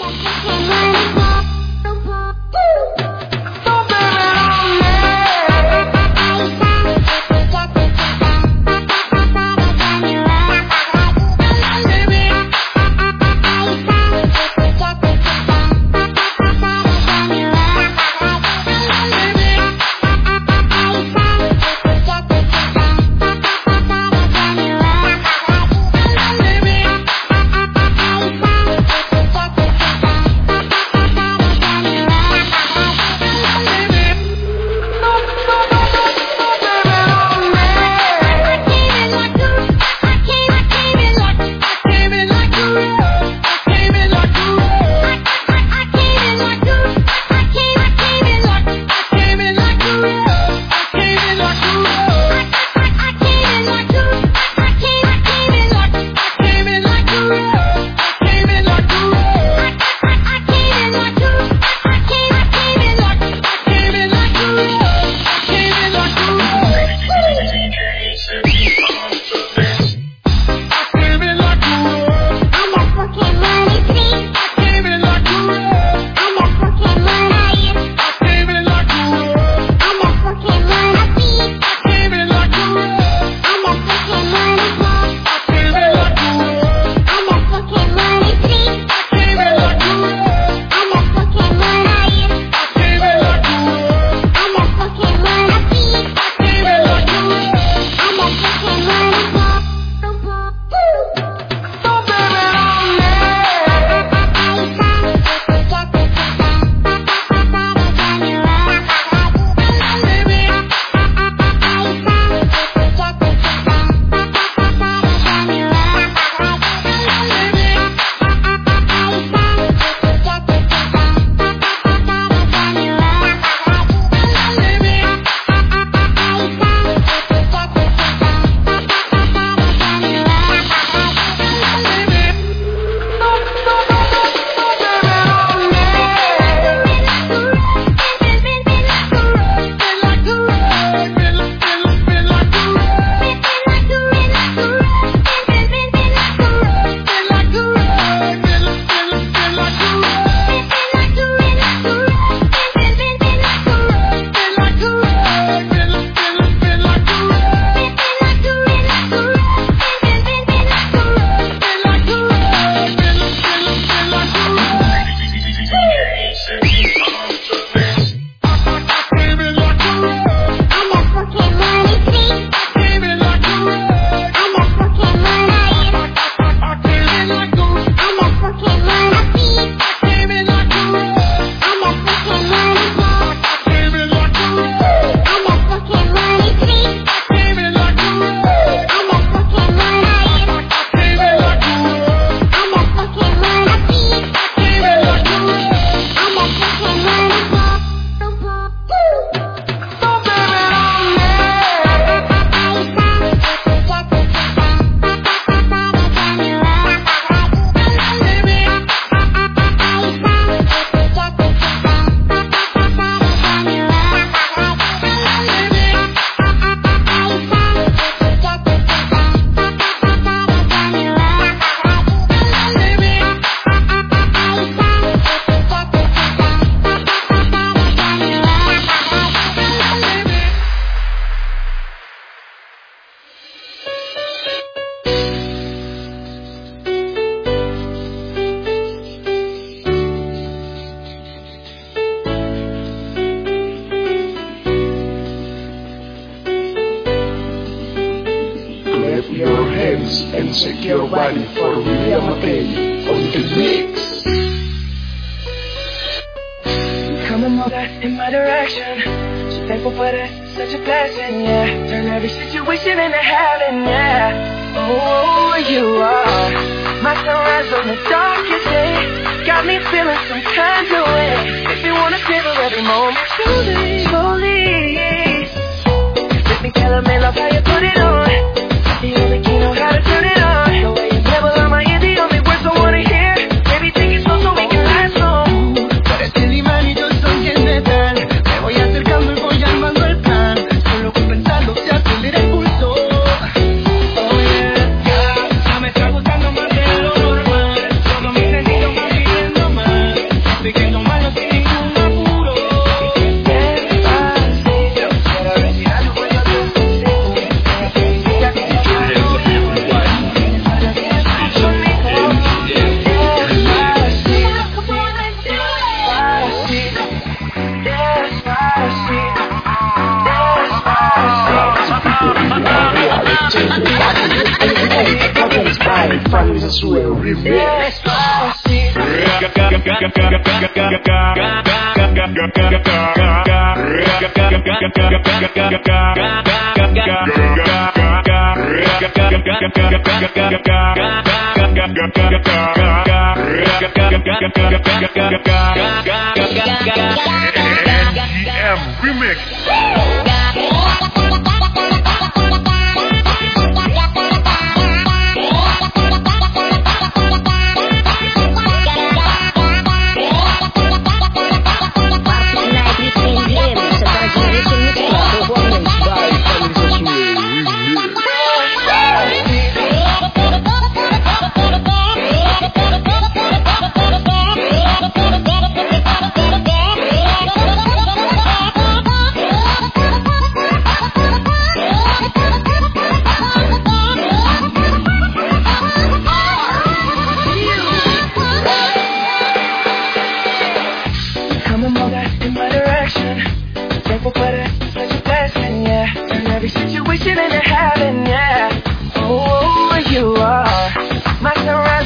I'm direction. So thankful for this, such a blessing, yeah. Turn every situation into heaven, yeah. Oh, you are my sunrise on the darkest day. Got me feeling some kind of way. If you wanna savor every moment, truly, slowly. Just me tell love how you put it on. Maxwell Remix. FGM Remix.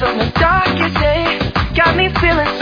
on the darkest day. Got me feeling so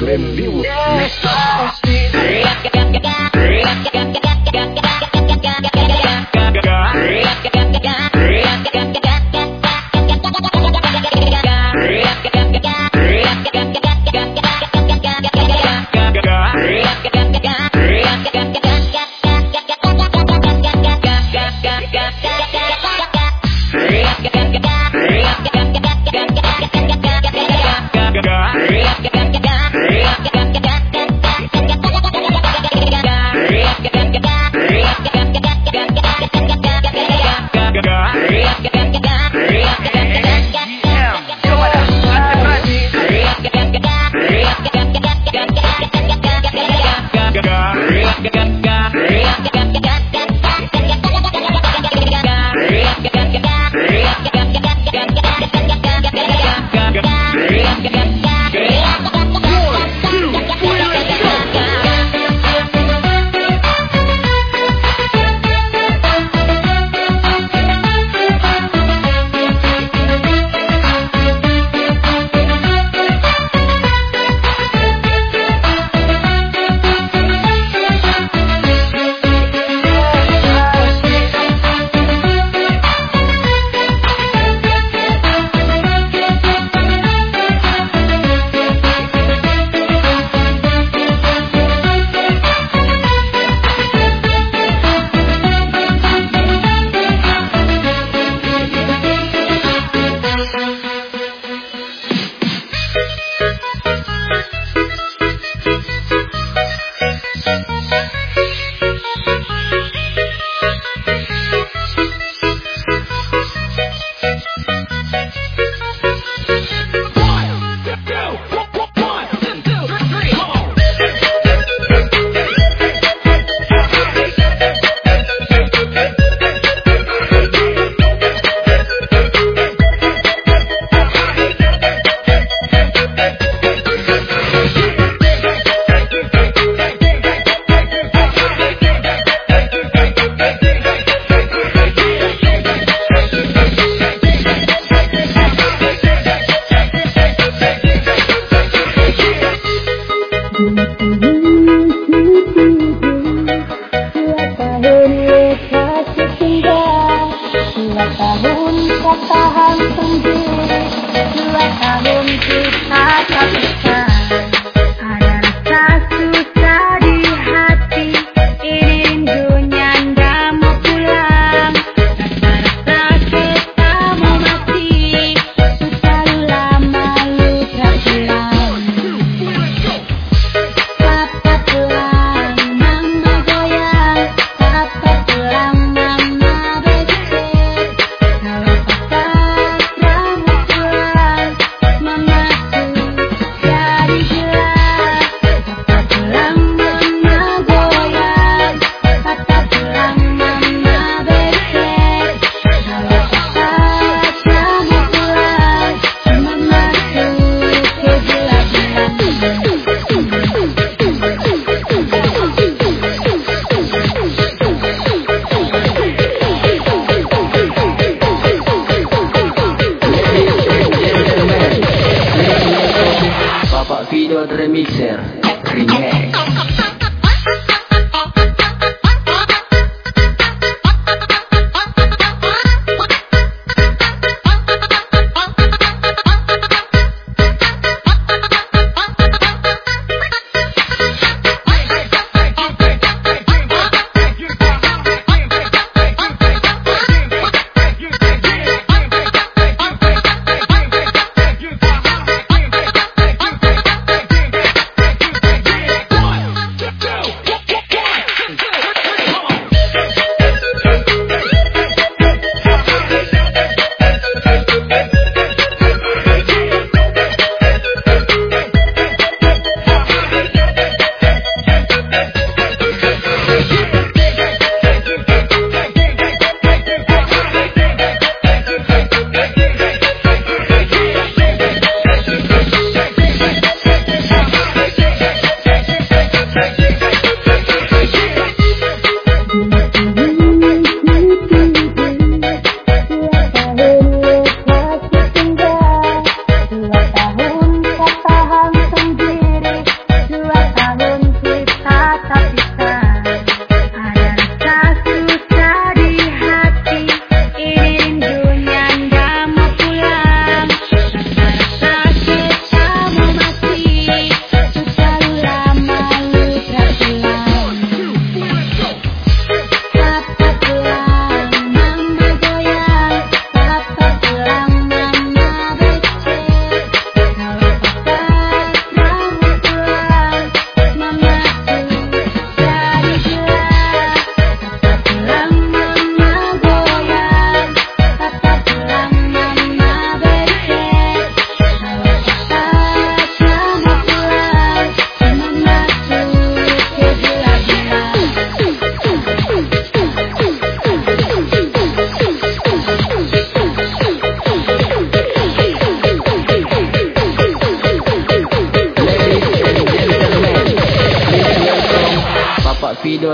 Clemilson. É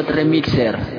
Remixer.